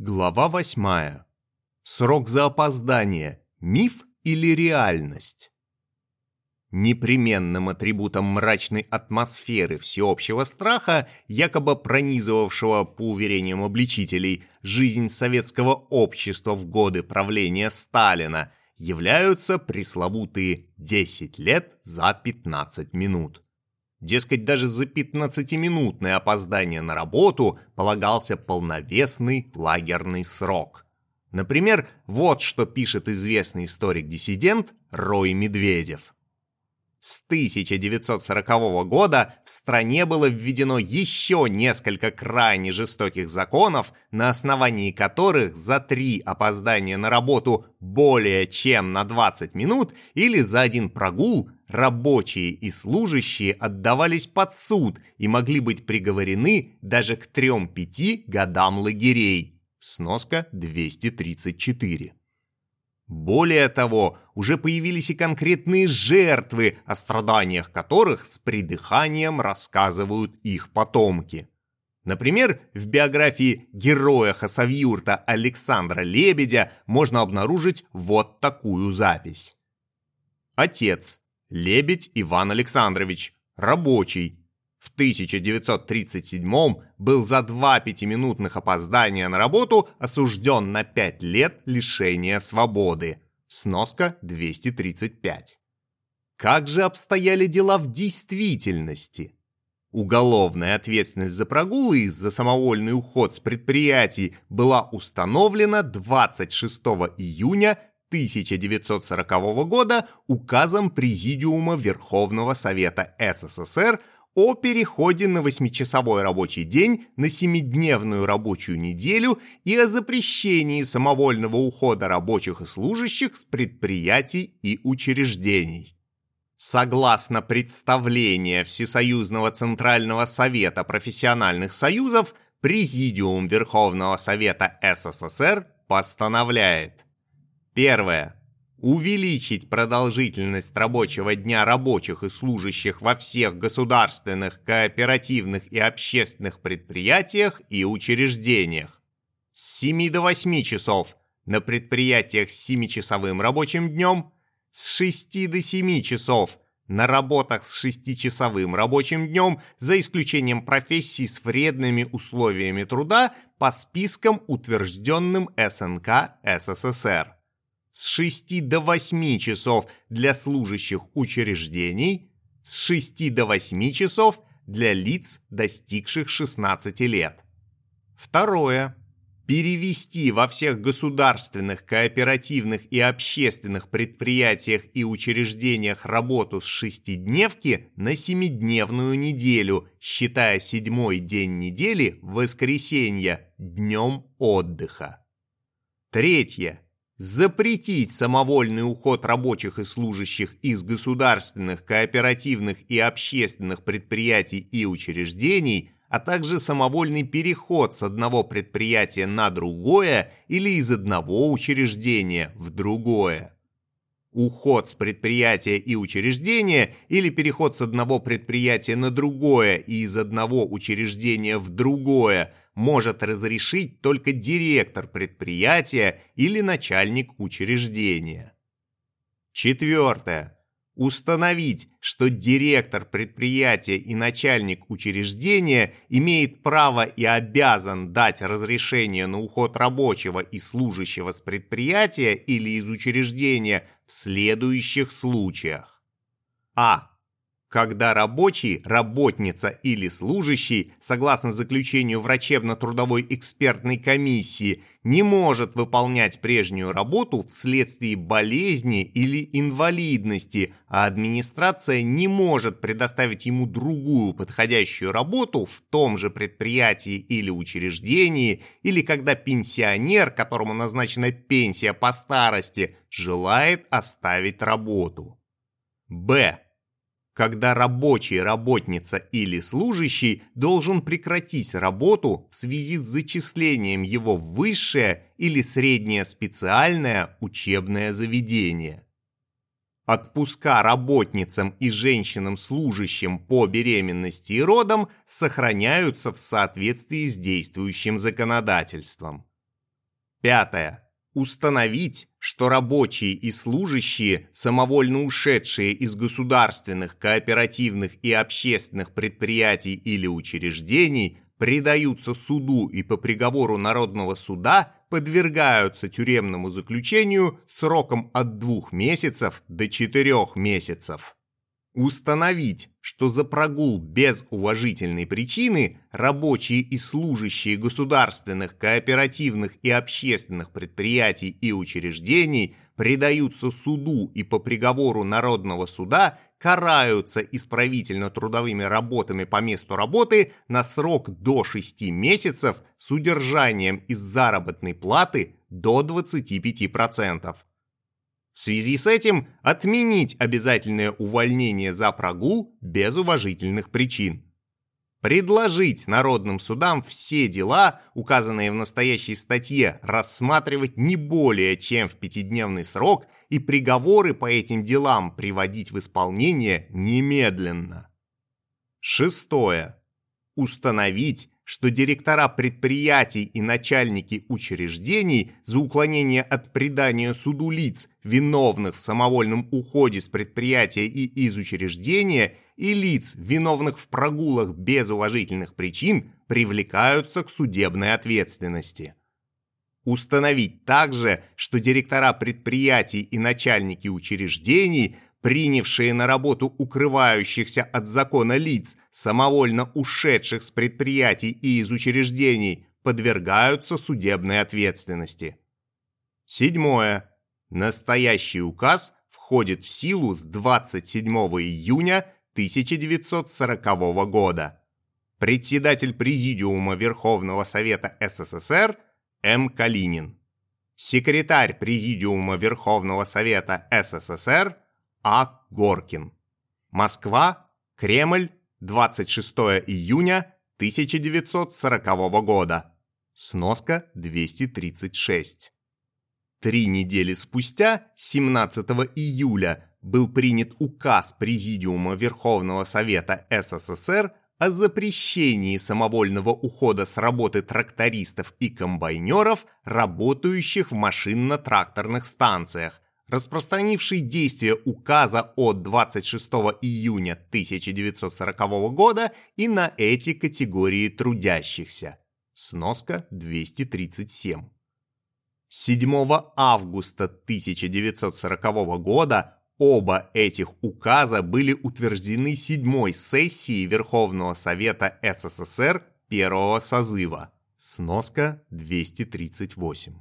Глава восьмая. Срок за опоздание – миф или реальность? Непременным атрибутом мрачной атмосферы всеобщего страха, якобы пронизывавшего, по уверениям обличителей, жизнь советского общества в годы правления Сталина, являются пресловутые 10 лет за 15 минут. Дескать, даже за 15-минутное опоздание на работу полагался полновесный лагерный срок. Например, вот что пишет известный историк-диссидент Рой Медведев. С 1940 года в стране было введено еще несколько крайне жестоких законов, на основании которых за три опоздания на работу более чем на 20 минут или за один прогул рабочие и служащие отдавались под суд и могли быть приговорены даже к 3-5 годам лагерей. Сноска 234. Более того, уже появились и конкретные жертвы, о страданиях которых с придыханием рассказывают их потомки. Например, в биографии героя Хасавюрта Александра Лебедя можно обнаружить вот такую запись. Отец. Лебедь Иван Александрович. Рабочий. В 1937 был за два пятиминутных опоздания на работу осужден на пять лет лишения свободы. Сноска 235. Как же обстояли дела в действительности? Уголовная ответственность за прогулы и за самовольный уход с предприятий была установлена 26 июня 1940 года указом Президиума Верховного Совета СССР о переходе на восьмичасовой рабочий день на семидневную рабочую неделю и о запрещении самовольного ухода рабочих и служащих с предприятий и учреждений. Согласно представлению Всесоюзного Центрального Совета профессиональных союзов, Президиум Верховного Совета СССР постановляет Первое увеличить продолжительность рабочего дня рабочих и служащих во всех государственных, кооперативных и общественных предприятиях и учреждениях. С 7 до 8 часов на предприятиях с 7-часовым рабочим днем, с 6 до 7 часов на работах с 6-часовым рабочим днем, за исключением профессий с вредными условиями труда по спискам, утвержденным СНК СССР с 6 до 8 часов для служащих учреждений, с 6 до 8 часов для лиц, достигших 16 лет. Второе. Перевести во всех государственных, кооперативных и общественных предприятиях и учреждениях работу с шестидневки на семидневную неделю, считая седьмой день недели, воскресенье, днем отдыха. Третье запретить самовольный уход рабочих и служащих из государственных, кооперативных и общественных предприятий и учреждений, а также самовольный переход с одного предприятия на другое или из одного учреждения в другое. Уход с предприятия и учреждения или переход с одного предприятия на другое и из одного учреждения в другое может разрешить только директор предприятия или начальник учреждения. Четвертое. Установить, что директор предприятия и начальник учреждения имеет право и обязан дать разрешение на уход рабочего и служащего с предприятия или из учреждения в следующих случаях. А когда рабочий, работница или служащий, согласно заключению врачебно-трудовой экспертной комиссии, не может выполнять прежнюю работу вследствие болезни или инвалидности, а администрация не может предоставить ему другую подходящую работу в том же предприятии или учреждении, или когда пенсионер, которому назначена пенсия по старости, желает оставить работу. Б когда рабочий, работница или служащий должен прекратить работу в связи с зачислением его в высшее или среднее специальное учебное заведение. Отпуска работницам и женщинам-служащим по беременности и родам сохраняются в соответствии с действующим законодательством. Пятое. Установить, что рабочие и служащие, самовольно ушедшие из государственных, кооперативных и общественных предприятий или учреждений, предаются суду и по приговору Народного суда подвергаются тюремному заключению сроком от двух месяцев до четырех месяцев. Установить, что за прогул без уважительной причины рабочие и служащие государственных, кооперативных и общественных предприятий и учреждений предаются суду и по приговору Народного суда караются исправительно-трудовыми работами по месту работы на срок до 6 месяцев с удержанием из заработной платы до 25%. В связи с этим отменить обязательное увольнение за прогул без уважительных причин. Предложить народным судам все дела, указанные в настоящей статье, рассматривать не более чем в пятидневный срок и приговоры по этим делам приводить в исполнение немедленно. Шестое. Установить, что директора предприятий и начальники учреждений за уклонение от предания суду лиц, виновных в самовольном уходе с предприятия и из учреждения, и лиц, виновных в прогулах без уважительных причин, привлекаются к судебной ответственности. Установить также, что директора предприятий и начальники учреждений – принявшие на работу укрывающихся от закона лиц, самовольно ушедших с предприятий и из учреждений, подвергаются судебной ответственности. Седьмое. Настоящий указ входит в силу с 27 июня 1940 года. Председатель Президиума Верховного Совета СССР М. Калинин. Секретарь Президиума Верховного Совета СССР а. Горкин. Москва, Кремль, 26 июня 1940 года. Сноска 236. Три недели спустя, 17 июля, был принят указ Президиума Верховного Совета СССР о запрещении самовольного ухода с работы трактористов и комбайнеров, работающих в машинно-тракторных станциях, распространивший действие указа от 26 июня 1940 года и на эти категории трудящихся. Сноска 237. 7 августа 1940 года оба этих указа были утверждены седьмой сессией Верховного Совета СССР первого созыва. Сноска 238.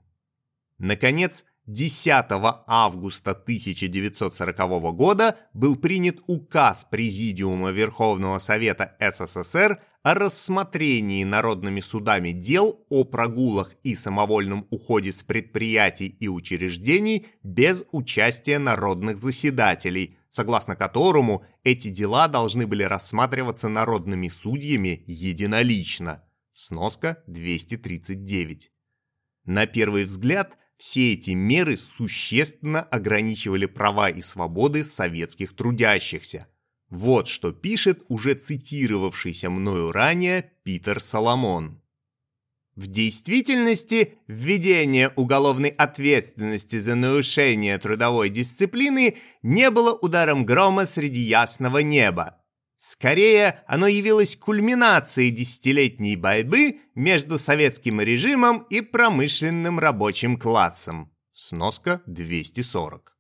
Наконец, 10 августа 1940 года был принят указ Президиума Верховного Совета СССР о рассмотрении народными судами дел о прогулах и самовольном уходе с предприятий и учреждений без участия народных заседателей, согласно которому эти дела должны были рассматриваться народными судьями единолично. Сноска 239. На первый взгляд – все эти меры существенно ограничивали права и свободы советских трудящихся. Вот что пишет уже цитировавшийся мною ранее Питер Соломон. В действительности, введение уголовной ответственности за нарушение трудовой дисциплины не было ударом грома среди ясного неба. Скорее, оно явилось кульминацией десятилетней борьбы между советским режимом и промышленным рабочим классом. Сноска 240.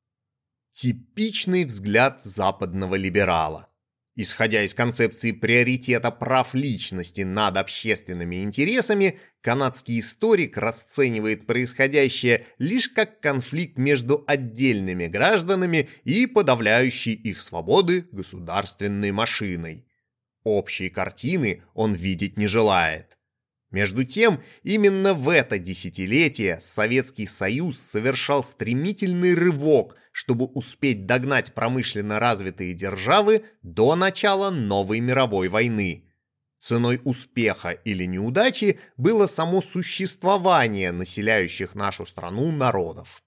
Типичный взгляд западного либерала. Исходя из концепции приоритета прав личности над общественными интересами, канадский историк расценивает происходящее лишь как конфликт между отдельными гражданами и подавляющей их свободы государственной машиной. Общей картины он видеть не желает. Между тем, именно в это десятилетие Советский Союз совершал стремительный рывок, чтобы успеть догнать промышленно развитые державы до начала новой мировой войны. Ценой успеха или неудачи было само существование населяющих нашу страну народов.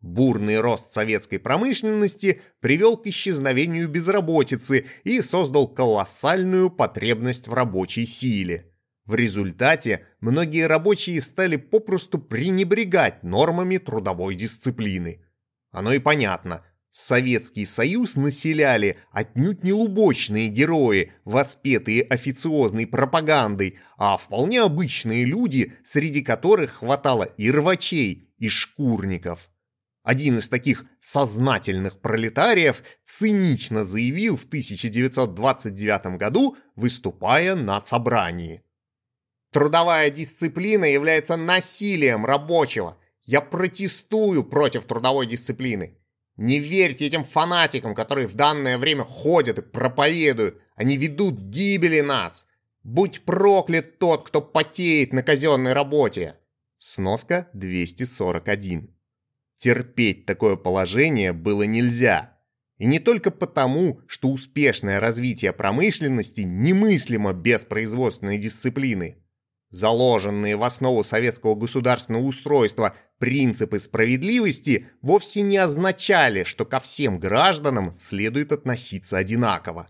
Бурный рост советской промышленности привел к исчезновению безработицы и создал колоссальную потребность в рабочей силе – В результате многие рабочие стали попросту пренебрегать нормами трудовой дисциплины. Оно и понятно. Советский Союз населяли отнюдь не лубочные герои, воспетые официозной пропагандой, а вполне обычные люди, среди которых хватало и рвачей, и шкурников. Один из таких сознательных пролетариев цинично заявил в 1929 году, выступая на собрании. Трудовая дисциплина является насилием рабочего. Я протестую против трудовой дисциплины. Не верьте этим фанатикам, которые в данное время ходят и проповедуют. Они ведут гибели нас. Будь проклят тот, кто потеет на казенной работе. Сноска 241. Терпеть такое положение было нельзя. И не только потому, что успешное развитие промышленности немыслимо без производственной дисциплины. Заложенные в основу советского государственного устройства принципы справедливости вовсе не означали, что ко всем гражданам следует относиться одинаково.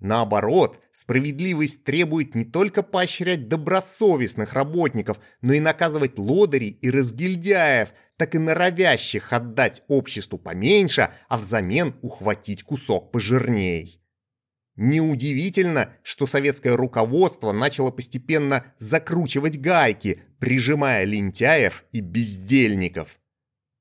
Наоборот, справедливость требует не только поощрять добросовестных работников, но и наказывать лодырей и разгильдяев, так и норовящих отдать обществу поменьше, а взамен ухватить кусок пожирней. Неудивительно, что советское руководство начало постепенно закручивать гайки, прижимая лентяев и бездельников.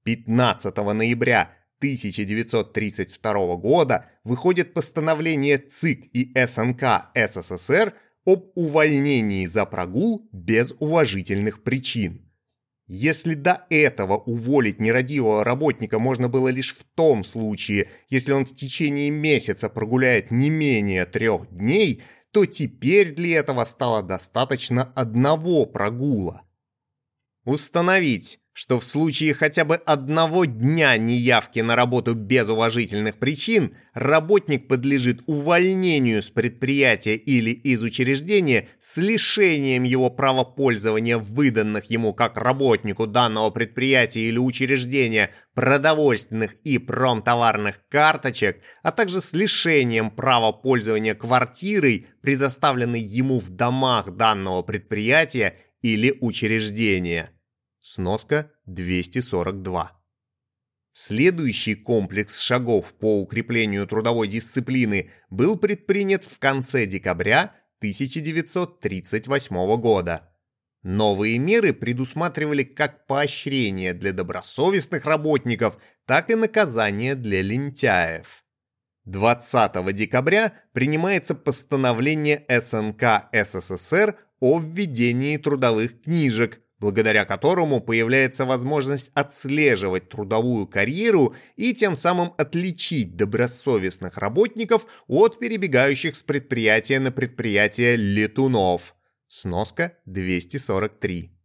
15 ноября 1932 года выходит постановление ЦИК и СНК СССР об увольнении за прогул без уважительных причин. Если до этого уволить нерадивого работника можно было лишь в том случае, если он в течение месяца прогуляет не менее трех дней, то теперь для этого стало достаточно одного прогула. Установить, что в случае хотя бы одного дня неявки на работу без уважительных причин работник подлежит увольнению с предприятия или из учреждения с лишением его права пользования выданных ему как работнику данного предприятия или учреждения продовольственных и промтоварных карточек, а также с лишением права пользования квартирой, предоставленной ему в домах данного предприятия или учреждения. Сноска 242. Следующий комплекс шагов по укреплению трудовой дисциплины был предпринят в конце декабря 1938 года. Новые меры предусматривали как поощрение для добросовестных работников, так и наказание для лентяев. 20 декабря принимается постановление СНК СССР о введении трудовых книжек, благодаря которому появляется возможность отслеживать трудовую карьеру и тем самым отличить добросовестных работников от перебегающих с предприятия на предприятие летунов. Сноска 243.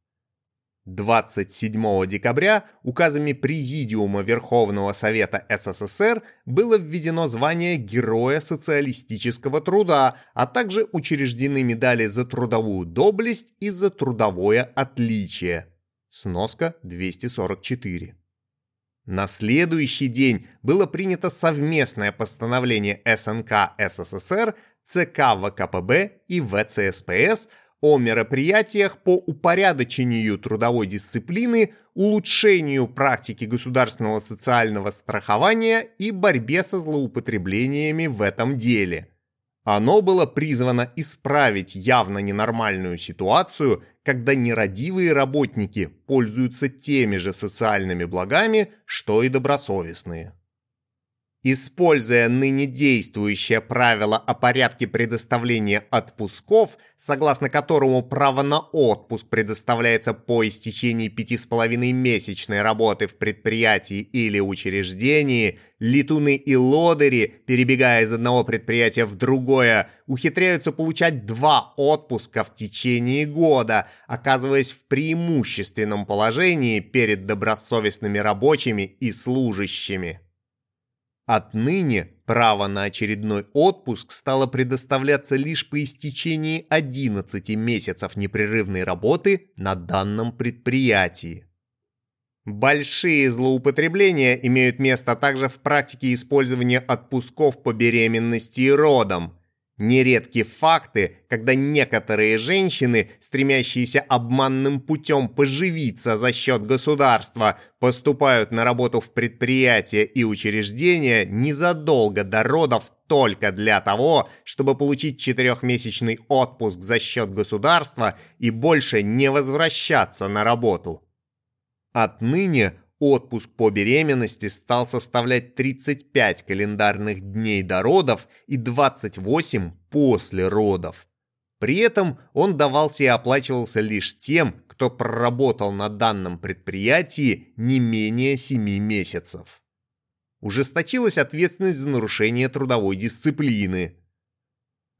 27 декабря указами Президиума Верховного Совета СССР было введено звание Героя социалистического труда, а также учреждены медали за трудовую доблесть и за трудовое отличие. Сноска 244. На следующий день было принято совместное постановление СНК СССР, ЦК ВКПБ и ВЦСПС – о мероприятиях по упорядочению трудовой дисциплины, улучшению практики государственного социального страхования и борьбе со злоупотреблениями в этом деле. Оно было призвано исправить явно ненормальную ситуацию, когда нерадивые работники пользуются теми же социальными благами, что и добросовестные. Используя ныне действующее правило о порядке предоставления отпусков, согласно которому право на отпуск предоставляется по истечении пяти с половиной месячной работы в предприятии или учреждении, летуны и лодыри, перебегая из одного предприятия в другое, ухитряются получать два отпуска в течение года, оказываясь в преимущественном положении перед добросовестными рабочими и служащими. Отныне право на очередной отпуск стало предоставляться лишь по истечении 11 месяцев непрерывной работы на данном предприятии. Большие злоупотребления имеют место также в практике использования отпусков по беременности и родам. Нередки факты, когда некоторые женщины, стремящиеся обманным путем поживиться за счет государства, поступают на работу в предприятия и учреждения незадолго до родов только для того, чтобы получить четырехмесячный отпуск за счет государства и больше не возвращаться на работу. Отныне Отпуск по беременности стал составлять 35 календарных дней до родов и 28 после родов. При этом он давался и оплачивался лишь тем, кто проработал на данном предприятии не менее 7 месяцев. Ужесточилась ответственность за нарушение трудовой дисциплины.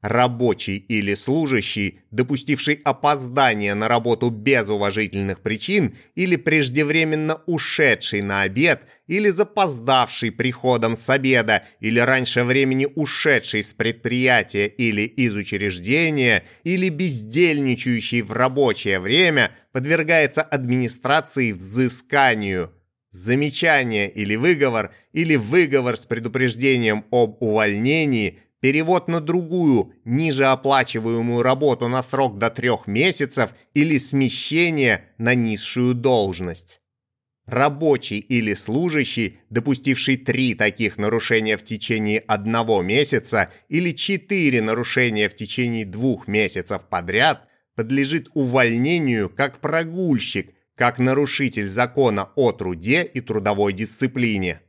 Рабочий или служащий, допустивший опоздание на работу без уважительных причин или преждевременно ушедший на обед или запоздавший приходом с обеда или раньше времени ушедший с предприятия или из учреждения или бездельничающий в рабочее время подвергается администрации взысканию. Замечание или выговор или выговор с предупреждением об увольнении – перевод на другую, ниже оплачиваемую работу на срок до трех месяцев или смещение на низшую должность. Рабочий или служащий, допустивший три таких нарушения в течение одного месяца или четыре нарушения в течение двух месяцев подряд, подлежит увольнению как прогульщик, как нарушитель закона о труде и трудовой дисциплине.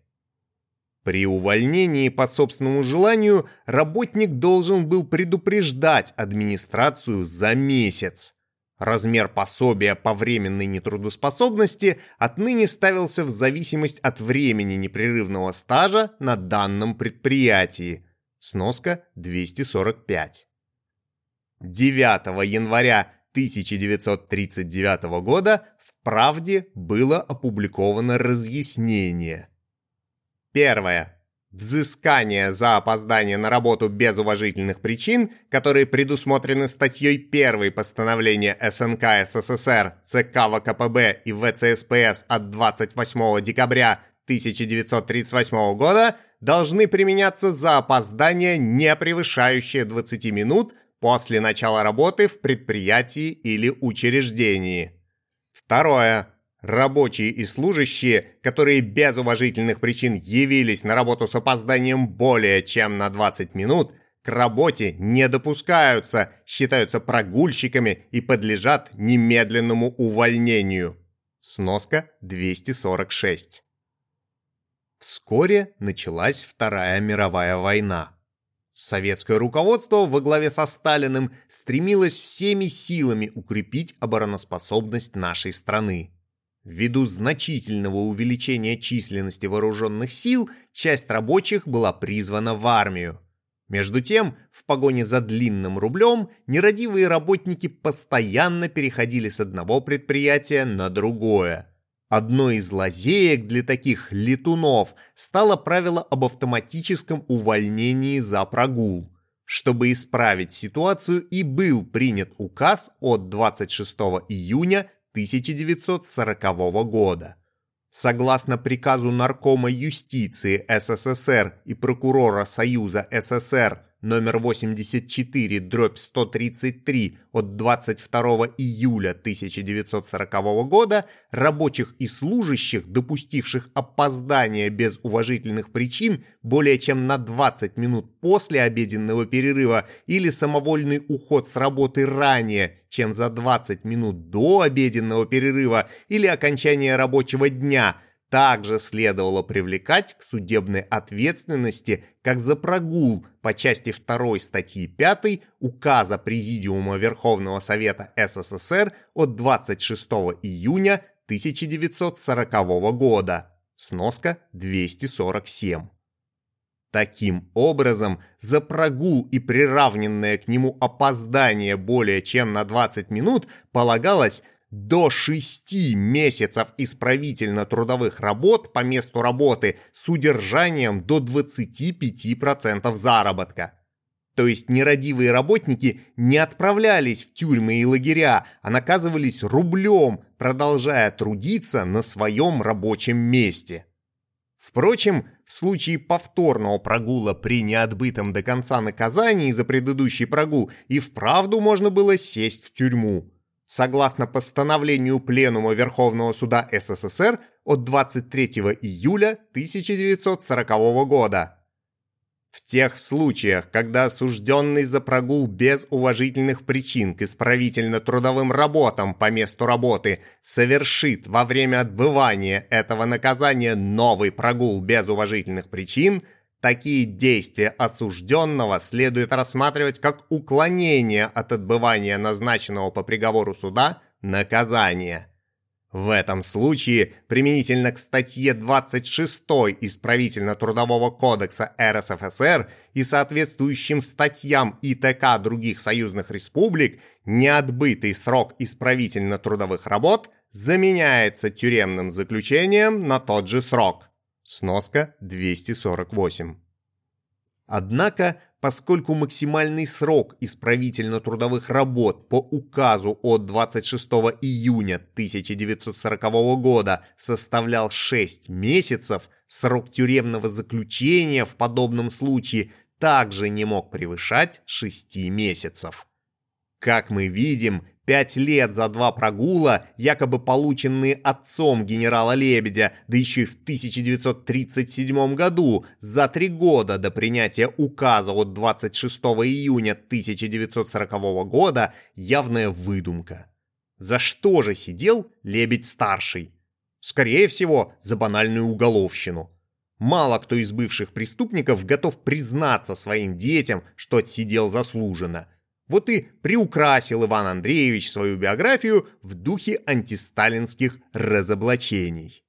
При увольнении по собственному желанию работник должен был предупреждать администрацию за месяц. Размер пособия по временной нетрудоспособности отныне ставился в зависимость от времени непрерывного стажа на данном предприятии. Сноска 245. 9 января 1939 года в «Правде» было опубликовано разъяснение – Первое. Взыскание за опоздание на работу без уважительных причин, которые предусмотрены статьей 1 постановления СНК СССР, ЦК ВКПБ и ВЦСПС от 28 декабря 1938 года, должны применяться за опоздание, не превышающее 20 минут после начала работы в предприятии или учреждении. Второе. Рабочие и служащие, которые без уважительных причин явились на работу с опозданием более чем на 20 минут, к работе не допускаются, считаются прогульщиками и подлежат немедленному увольнению. Сноска 246. Вскоре началась Вторая мировая война. Советское руководство во главе со Сталиным стремилось всеми силами укрепить обороноспособность нашей страны. Ввиду значительного увеличения численности вооруженных сил, часть рабочих была призвана в армию. Между тем, в погоне за длинным рублем, нерадивые работники постоянно переходили с одного предприятия на другое. Одной из лазеек для таких летунов стало правило об автоматическом увольнении за прогул. Чтобы исправить ситуацию и был принят указ от 26 июня 1940 года. Согласно приказу Наркома юстиции СССР и прокурора Союза СССР номер 84, дробь 133 от 22 июля 1940 года рабочих и служащих, допустивших опоздание без уважительных причин более чем на 20 минут после обеденного перерыва или самовольный уход с работы ранее, чем за 20 минут до обеденного перерыва или окончания рабочего дня – также следовало привлекать к судебной ответственности как за прогул по части 2 статьи 5 Указа Президиума Верховного Совета СССР от 26 июня 1940 года. Сноска 247. Таким образом, за прогул и приравненное к нему опоздание более чем на 20 минут полагалось до 6 месяцев исправительно-трудовых работ по месту работы с удержанием до 25% заработка. То есть нерадивые работники не отправлялись в тюрьмы и лагеря, а наказывались рублем, продолжая трудиться на своем рабочем месте. Впрочем, в случае повторного прогула при неотбытом до конца наказании за предыдущий прогул и вправду можно было сесть в тюрьму. Согласно постановлению Пленума Верховного Суда СССР от 23 июля 1940 года. В тех случаях, когда осужденный за прогул без уважительных причин к исправительно-трудовым работам по месту работы совершит во время отбывания этого наказания новый прогул без уважительных причин, такие действия осужденного следует рассматривать как уклонение от отбывания назначенного по приговору суда наказания. В этом случае, применительно к статье 26 Исправительно-трудового кодекса РСФСР и соответствующим статьям ИТК других союзных республик, неотбытый срок исправительно-трудовых работ заменяется тюремным заключением на тот же срок. Сноска 248. Однако поскольку максимальный срок исправительно-трудовых работ по указу от 26 июня 1940 года составлял 6 месяцев, срок тюремного заключения в подобном случае также не мог превышать 6 месяцев. Как мы видим, Пять лет за два прогула, якобы полученные отцом генерала Лебедя, да еще и в 1937 году, за три года до принятия указа от 26 июня 1940 года, явная выдумка. За что же сидел Лебедь-старший? Скорее всего, за банальную уголовщину. Мало кто из бывших преступников готов признаться своим детям, что отсидел заслуженно – вот и приукрасил Иван Андреевич свою биографию в духе антисталинских разоблачений.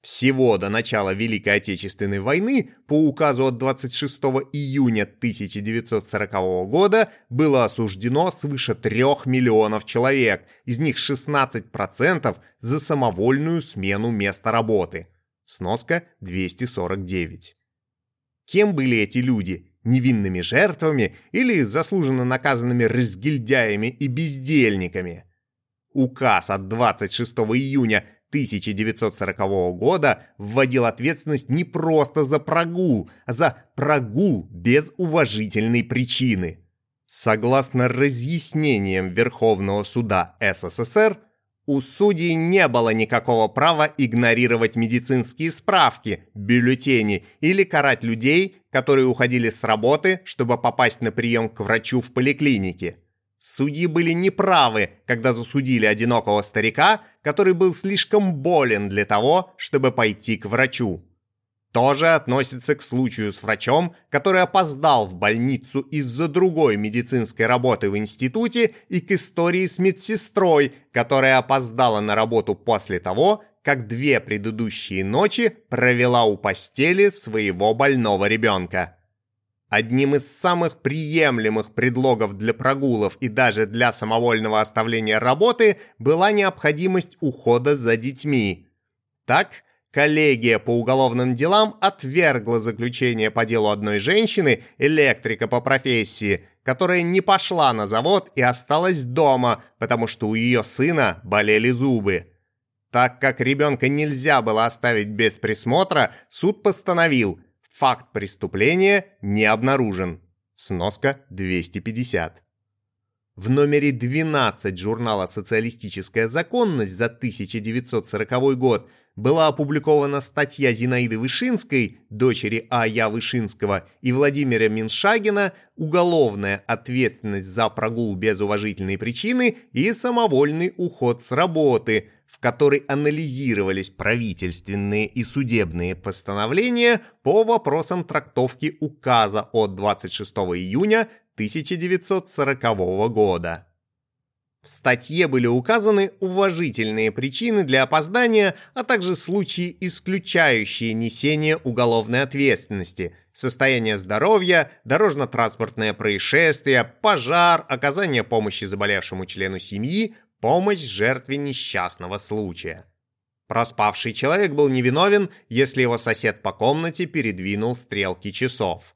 Всего до начала Великой Отечественной войны по указу от 26 июня 1940 года было осуждено свыше 3 миллионов человек, из них 16% за самовольную смену места работы. Сноска 249. Кем были эти люди? Невинными жертвами или заслуженно наказанными разгильдяями и бездельниками. Указ от 26 июня 1940 года вводил ответственность не просто за прогул, а за прогул без уважительной причины. Согласно разъяснениям Верховного суда СССР, у судей не было никакого права игнорировать медицинские справки, бюллетени или карать людей, которые уходили с работы, чтобы попасть на прием к врачу в поликлинике. Судьи были неправы, когда засудили одинокого старика, который был слишком болен для того, чтобы пойти к врачу. Тоже относится к случаю с врачом, который опоздал в больницу из-за другой медицинской работы в институте и к истории с медсестрой, которая опоздала на работу после того, как две предыдущие ночи провела у постели своего больного ребенка. Одним из самых приемлемых предлогов для прогулов и даже для самовольного оставления работы была необходимость ухода за детьми. Так, Коллегия по уголовным делам отвергла заключение по делу одной женщины, электрика по профессии, которая не пошла на завод и осталась дома, потому что у ее сына болели зубы. Так как ребенка нельзя было оставить без присмотра, суд постановил, факт преступления не обнаружен. Сноска 250. В номере 12 журнала «Социалистическая законность» за 1940 год была опубликована статья Зинаиды Вышинской, дочери А.Я. Вышинского, и Владимира Миншагина «Уголовная ответственность за прогул без уважительной причины и самовольный уход с работы», в которой анализировались правительственные и судебные постановления по вопросам трактовки указа от 26 июня 1940 года. В статье были указаны уважительные причины для опоздания, а также случаи, исключающие несение уголовной ответственности, состояние здоровья, дорожно-транспортное происшествие, пожар, оказание помощи заболевшему члену семьи, помощь жертве несчастного случая. Проспавший человек был невиновен, если его сосед по комнате передвинул стрелки часов.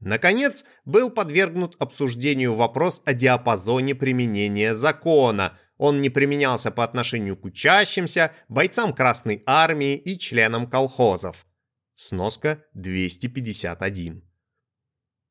Наконец, был подвергнут обсуждению вопрос о диапазоне применения закона. Он не применялся по отношению к учащимся, бойцам Красной Армии и членам колхозов. Сноска 251.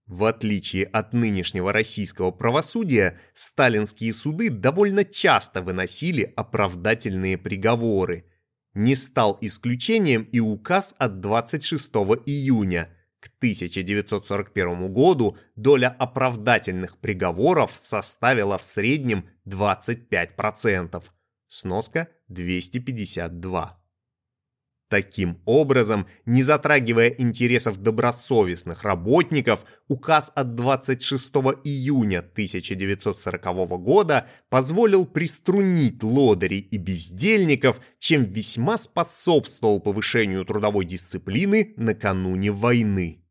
В отличие от нынешнего российского правосудия, сталинские суды довольно часто выносили оправдательные приговоры. Не стал исключением и указ от 26 июня. К 1941 году доля оправдательных приговоров составила в среднем 25%. Сноска 252. Таким образом, не затрагивая интересов добросовестных работников, указ от 26 июня 1940 года позволил приструнить лодырей и бездельников, чем весьма способствовал повышению трудовой дисциплины накануне войны.